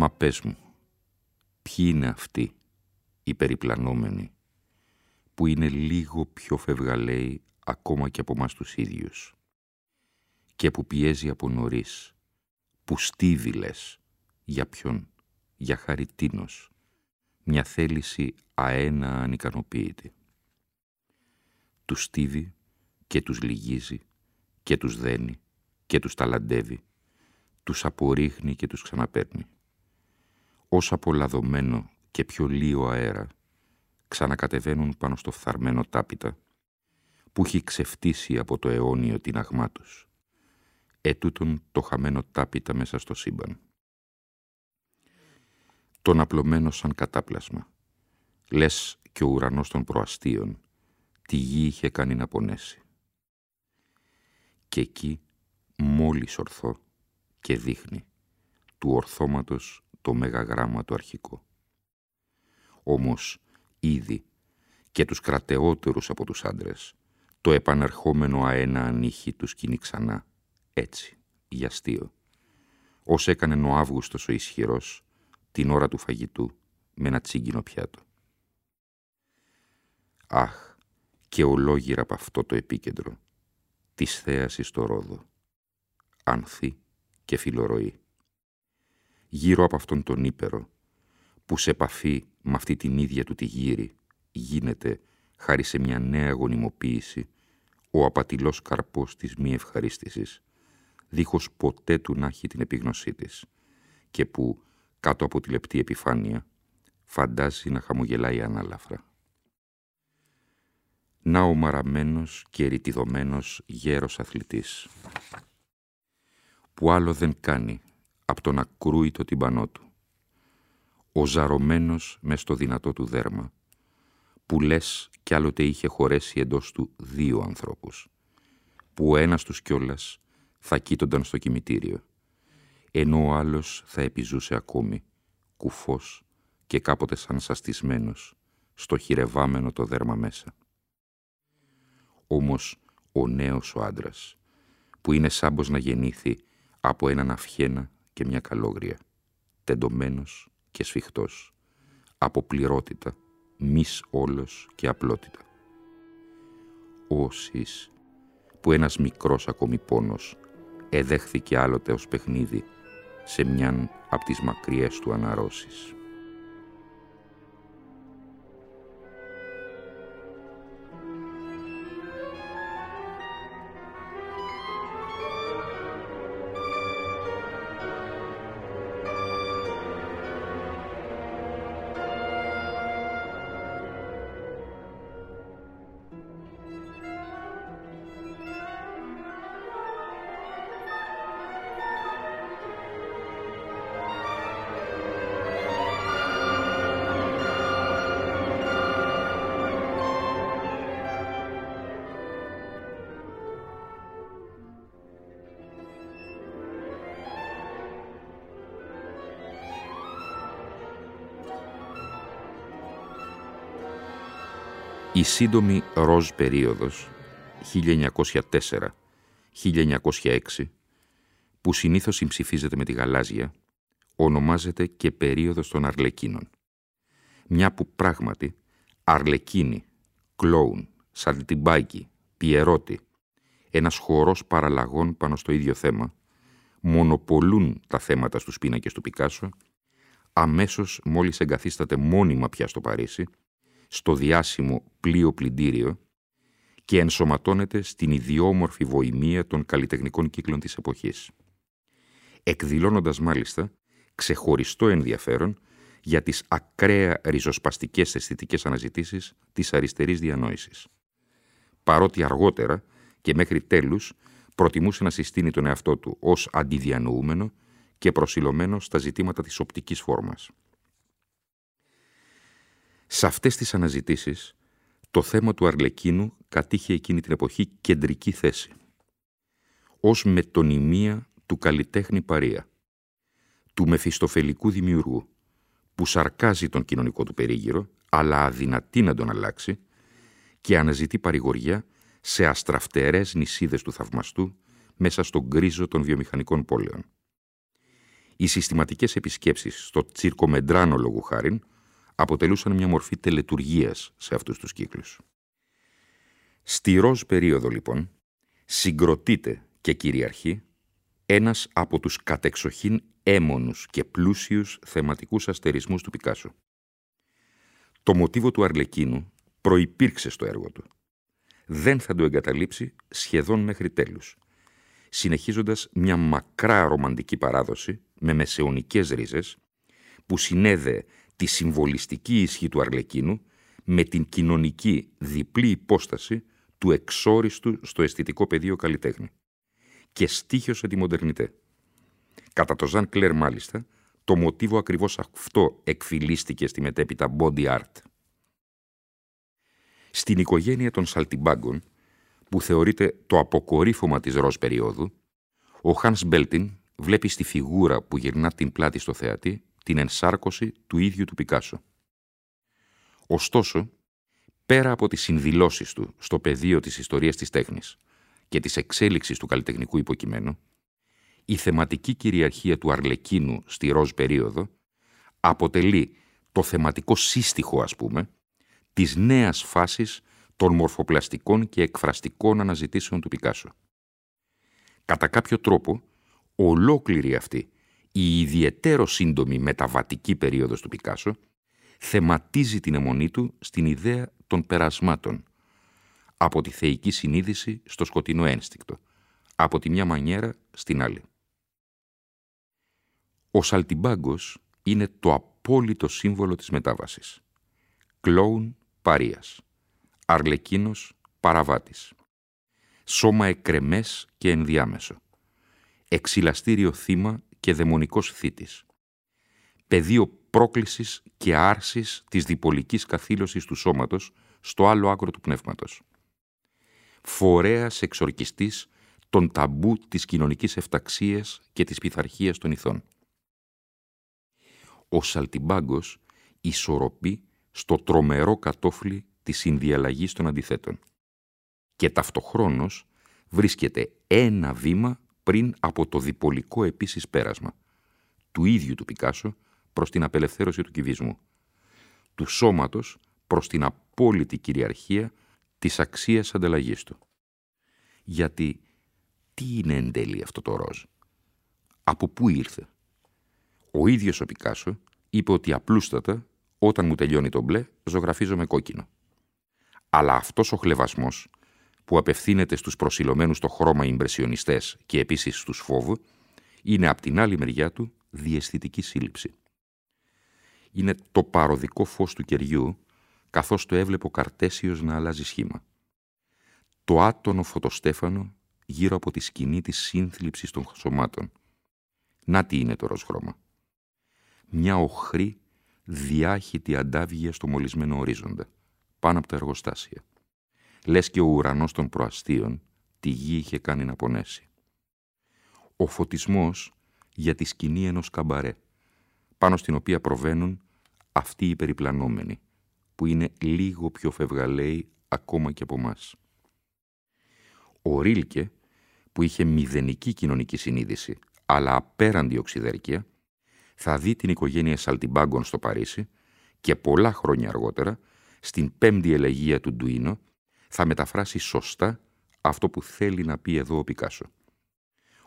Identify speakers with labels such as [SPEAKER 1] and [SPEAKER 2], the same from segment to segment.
[SPEAKER 1] Μα πες μου, ποιοι είναι αυτοί οι περιπλανόμενοι που είναι λίγο πιο φευγαλαίοι ακόμα και από μας τους ίδιους και που πιέζει από νωρίς, που στίβει για ποιον, για χαριτίνος, μια θέληση αένα ανικανοποίητη. Τους στίβει και τους λυγίζει και τους δένει και τους ταλαντεύει, τους απορρίχνει και τους ξαναπέρνει ως απολαδωμένο και πιο λίο αέρα, ξανακατεβαίνουν πάνω στο φθαρμένο τάπητα, που έχει ξεφτύσει από το αιώνιο την αγμά τους. Ετούτον το χαμένο τάπητα μέσα στο σύμπαν. Τον απλωμένο σαν κατάπλασμα. Λες και ο ουρανός των προαστίων τη γη είχε κάνει να πονέσει. Και εκεί μόλις ορθό και δείχνει του ορθώματος το μεγαγράμμα το αρχικό. Όμως ήδη και τους κρατεότερους από τους άντρες το επανερχόμενο αένα ανήχη τους σκηνή ξανά, έτσι, για αστείο, ως έκανε ο Αύγουστος ο ισχυρός την ώρα του φαγητού με ένα τσίγκινο πιάτο. Αχ, και ολόγυρα από αυτό το επίκεντρο, της θέασης στο ρόδο, ανθή και φιλορροή γύρω από αυτόν τον ύπερο, που σε επαφή με αυτή την ίδια του τη γύρι γίνεται, χάρη σε μια νέα γονιμοποίηση, ο απατηλός καρπός της μη ευχαρίστησης, δίχως ποτέ του να έχει την επίγνωσή της, και που, κάτω από τη λεπτή επιφάνεια, φαντάζει να χαμογελάει ανάλαφρα. Να ο μαραμένος και ρητιδωμένος γέρος αθλητής, που άλλο δεν κάνει από τον ακρούητο τυμπανό του. Ο ζαρωμένος μες στο δυνατό του δέρμα, που λες κι άλλοτε είχε χωρέσει εντός του δύο ανθρώπους, που ο ένας τους κιόλας θα κοίτονταν στο κημητήριο, ενώ ο άλλος θα επιζούσε ακόμη, κουφός και κάποτε σαν σαστισμένος, στο χειρευάμενο το δέρμα μέσα. Όμως ο νέος ο άντρας, που είναι σάμπος να γεννήθει από έναν αυχένα και μια καλόγρια, τεντωμένος και σφιχτός, από πληρότητα, μης όλος και απλότητα. Όσης που ένας μικρός ακόμη πόνος εδέχθηκε άλλοτε ως παιχνίδι σε μιαν από τις μακριές του αναρρώσεις. Η σύντομη ροζ περίοδος 1904-1906 που συνήθως συμψηφίζεται με τη γαλάζια ονομάζεται και περίοδος των αρλεκίνων. Μια που πράγματι αρλεκίνη, κλόουν, σαλτιμπάκι, πιερώτη, ένας χορός παραλλαγών πάνω στο ίδιο θέμα, μονοπολούν τα θέματα στους πίνακες του Πικάσο, αμέσως μόλις εγκαθίσταται μόνιμα πια στο Παρίσι, στο διάσημο πλοίο πλυντήριο και ενσωματώνεται στην ιδιόμορφη βοημία των καλλιτεχνικών κύκλων της εποχής. Εκδηλώνοντας μάλιστα ξεχωριστό ενδιαφέρον για τις ακραία ριζοσπαστικές αισθητικές αναζητήσεις της αριστερής διανόησης. Παρότι αργότερα και μέχρι τέλους προτιμούσε να συστήνει τον εαυτό του ως αντιδιανοούμενο και προσιλωμένο στα ζητήματα της οπτικής φόρμας. Σε αυτές τις αναζητήσεις, το θέμα του Αρλεκίνου κατήχε εκείνη την εποχή κεντρική θέση. Ως μετωνυμία του καλλιτέχνη παρία, του μεφιστοφελικού δημιουργού, που σαρκάζει τον κοινωνικό του περίγυρο, αλλά αδυνατεί να τον αλλάξει και αναζητεί παρηγοριά σε αστραφτερές νησίδες του θαυμαστού μέσα στον γκρίζο των βιομηχανικών πόλεων. Οι συστηματικές επισκέψεις στο τσίρκο Μεντράνο λόγου χάριν αποτελούσαν μια μορφή τελετουργίας σε αυτούς τους κύκλους. Στη ροζ περίοδο λοιπόν συγκροτείται και κυριαρχεί ένας από τους κατεξοχήν έμονους και πλούσιους θεματικούς αστερισμούς του Πικάσο. Το μοτίβο του Αρλεκίνου προϋπήρξε στο έργο του. Δεν θα το εγκαταλείψει σχεδόν μέχρι τέλους, συνεχίζοντας μια μακρά ρομαντική παράδοση με μεσαιωνικές ρίζες που συνέδε τη συμβολιστική ισχύ του Αρλεκίνου με την κοινωνική διπλή υπόσταση του εξόριστου στο αισθητικό πεδίο καλλιτέχνη και στήχιωσε τη μοντερνιτέ. Κατά το Ζαν Κλέρ μάλιστα, το μοτίβο ακριβώς αυτό εκφυλίστηκε στη μετέπειτα body art. Στην οικογένεια των Σαλτιμπάγκων, που θεωρείται το αποκορύφωμα της ροζ περίοδου, ο Χάνς Μπέλτιν βλέπει στη φιγούρα που γυρνά την πλάτη στο θεατή την ενσάρκωση του ίδιου του Πικάσο. Ωστόσο, πέρα από τις συνδηλώσεις του στο πεδίο της ιστορίας της τέχνης και της εξέλιξης του καλλιτεχνικού υποκειμένου, η θεματική κυριαρχία του Αρλεκίνου στη ροζ περίοδο αποτελεί το θεματικό σύστοιχο, ας πούμε, της νέας φάσης των μορφοπλαστικών και εκφραστικών αναζητήσεων του Πικάσο. Κατά κάποιο τρόπο, ολόκληρη αυτή η ιδιαίτερο σύντομη μεταβατική περίοδος του Πικάσο θεματίζει την αιμονή του στην ιδέα των περασμάτων, από τη θεϊκή συνείδηση στο σκοτεινό ένστικτο, από τη μια μανιέρα στην άλλη. Ο Σαλτιμπάγκος είναι το απόλυτο σύμβολο της μετάβασης. Κλόουν παρίας. Αρλεκίνος παραβάτης. Σώμα εκρεμές και ενδιάμεσο. Εξυλαστήριο θύμα και δαιμονικός θήτης. Πεδίο πρόκλησης και άρσης της διπολικής καθήλωσης του σώματος στο άλλο άκρο του πνεύματος. Φορέας εξορκιστής των ταμπού της κοινωνικής εφταξίας και της πειθαρχίας των ηθών. Ο Σαλτιμπάγκος ισορροπεί στο τρομερό κατόφλι της συνδιαλλαγής των αντιθέτων και ταυτοχρόνως βρίσκεται ένα βήμα πριν από το διπολικό επίσης πέρασμα του ίδιου του Πικάσο προς την απελευθέρωση του κυβισμού, του σώματος προς την απόλυτη κυριαρχία της αξίας ανταλλαγής του. Γιατί τι είναι εν τέλει αυτό το ροζ; Από πού ήρθε; Ο ίδιος ο Πικάσο είπε ότι απλούστατα όταν μου τελειώνει το μπλε ζωγραφίζω με κόκκινο. Αλλά αυτός ο χλεβασμός που απευθύνεται στους προσιλωμένους το χρώμα ιμπρεσιονιστές και επίσης στους φόβου, είναι από την άλλη μεριά του διαισθητική σύλληψη. Είναι το παροδικό φως του κεριού, καθώς το έβλεπε ο Καρτέσιος να αλλάζει σχήμα. Το άτονο φωτοστέφανο γύρω από τη σκηνή της σύνθλιψης των σωμάτων. Να τι είναι το ροζχρώμα. Μια οχρή, διάχυτη αντάβγεια στο μολυσμένο ορίζοντα, πάνω από τα εργοστάσια λες και ο ουρανός των προαστίων τη γη είχε κάνει να πονέσει. Ο φωτισμός για τη σκηνή ενός καμπαρέ, πάνω στην οποία προβαίνουν αυτοί οι περιπλανόμενοι, που είναι λίγο πιο φευγαλαίοι ακόμα και από μας. Ο Ρίλκε, που είχε μηδενική κοινωνική συνείδηση, αλλά απέραντη οξυδέρκεια, θα δει την οικογένεια Σαλτιμπάγκων στο Παρίσι και πολλά χρόνια αργότερα, στην πέμπτη ελεγία του Ντουίνο, θα μεταφράσει σωστά αυτό που θέλει να πει εδώ ο Πικάσο.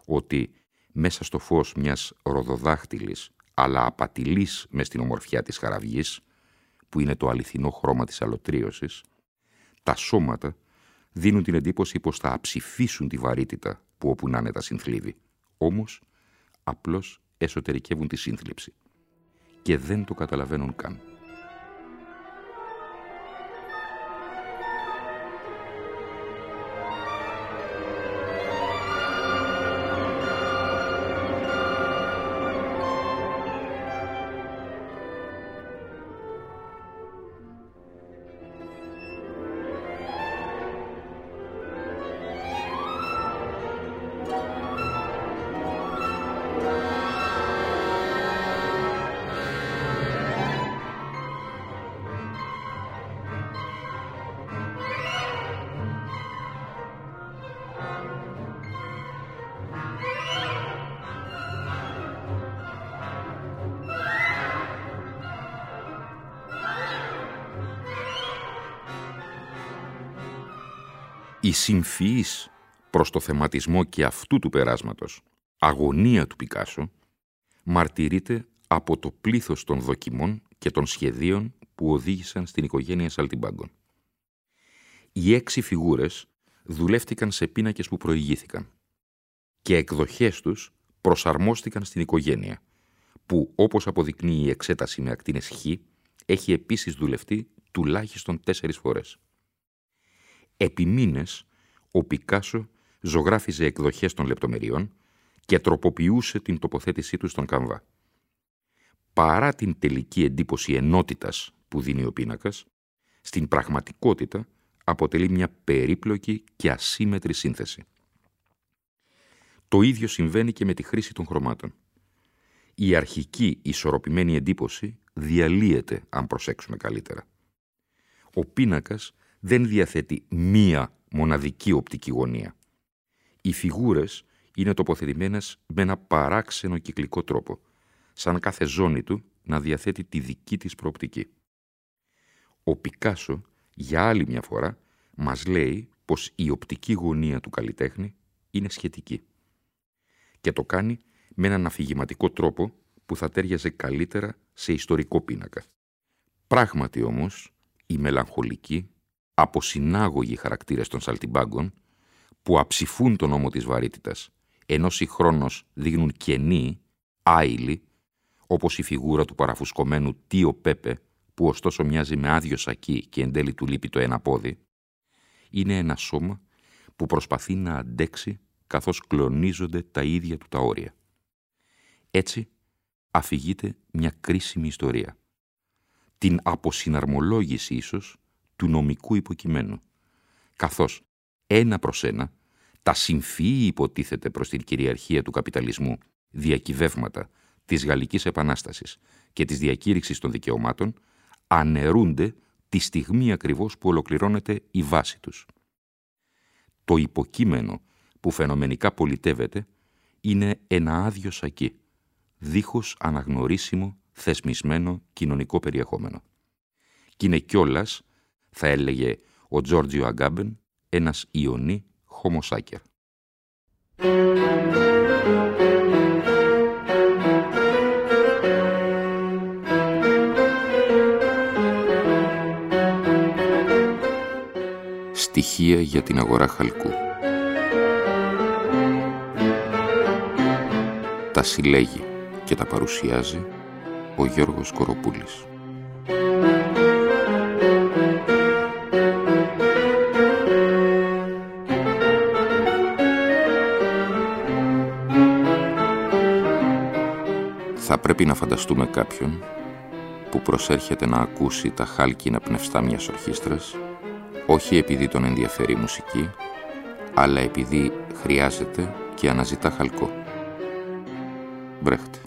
[SPEAKER 1] Ότι μέσα στο φως μιας ροδοδάχτυλης, αλλά απατηλής μες στην ομορφιά της χαραυγής, που είναι το αληθινό χρώμα της αλωτρίωσης, τα σώματα δίνουν την εντύπωση πως θα αψηφίσουν τη βαρύτητα που όπου να είναι τα συνθλίβει. Όμως, απλώς εσωτερικεύουν τη σύνθλιψη. Και δεν το καταλαβαίνουν καν. Η συμφυής προς το θεματισμό και αυτού του περάσματος αγωνία του Πικάσο μαρτυρείται από το πλήθος των δοκιμών και των σχεδίων που οδήγησαν στην οικογένεια Σαλτιμπάγκων. Οι έξι φιγούρες δουλεύτηκαν σε πίνακες που προηγήθηκαν και εκδοχές τους προσαρμόστηκαν στην οικογένεια, που όπως αποδεικνύει η εξέταση με ακτίνες χ, έχει επίσης δουλευτεί τουλάχιστον τέσσερις φορές. Επί μήνες, ο Πικάσο ζωγράφιζε εκδοχές των λεπτομεριών και τροποποιούσε την τοποθέτησή του στον καμβά. Παρά την τελική εντύπωση ενότητας που δίνει ο πίνακας, στην πραγματικότητα αποτελεί μια περίπλοκη και ασύμετρη σύνθεση. Το ίδιο συμβαίνει και με τη χρήση των χρωμάτων. Η αρχική ισορροπημένη εντύπωση διαλύεται αν προσέξουμε καλύτερα. Ο πίνακας δεν διαθέτει μία μοναδική οπτική γωνία. Οι φιγούρες είναι τοποθετημένες με ένα παράξενο κυκλικό τρόπο, σαν κάθε ζώνη του να διαθέτει τη δική της προοπτική. Ο Πικάσο, για άλλη μια φορά, μας λέει πως η οπτική γωνία του καλλιτέχνη είναι σχετική. Και το κάνει με έναν αφηγηματικό τρόπο που θα τέριαζε καλύτερα σε ιστορικό πίνακα. Πράγματι όμως, η μελαγχολική αποσυνάγωγοι χαρακτήρες των σαλτιμπάγκων που αψηφούν τον νόμο της βαρύτητας, ενώ συγχρόνως δείχνουν κενή, άειλη, όπως η φιγούρα του παραφουσκωμένου Τίο Πέπε, που ωστόσο μοιάζει με άδειο σακί και εν τέλει του λείπει το ένα πόδι, είναι ένα σώμα που προσπαθεί να αντέξει καθώς κλονίζονται τα ίδια του τα όρια. Έτσι, αφηγείται μια κρίσιμη ιστορία. Την αποσυναρμολόγηση ίσως του νομικού υποκειμένου, καθώς ένα προς ένα τα συμφύη υποτίθεται προς την κυριαρχία του καπιταλισμού διακυβεύματα της Γαλλικής Επανάστασης και της διακήρυξης των δικαιωμάτων αναιρούνται τη στιγμή ακριβώς που ολοκληρώνεται η βάση τους. Το υποκείμενο που φαινομενικά πολιτεύεται είναι ένα άδειο σακί, δίχως αναγνωρίσιμο θεσμισμένο κοινωνικό περιεχόμενο. Και είναι κιόλας θα έλεγε ο Τζόρτζιο Αγκάμπεν, ένας Ιωνί χωμοσάκερ. Στοιχεία για την αγορά χαλκού. Τα συλλέγει και τα παρουσιάζει ο Γιώργος Κοροπούλης. Πρέπει να φανταστούμε κάποιον που προσέρχεται να ακούσει τα χάλκινα πνευστά μιας ορχήστρας, όχι επειδή τον ενδιαφέρει η μουσική, αλλά επειδή χρειάζεται και αναζητά χαλκό. Μπρέχτε.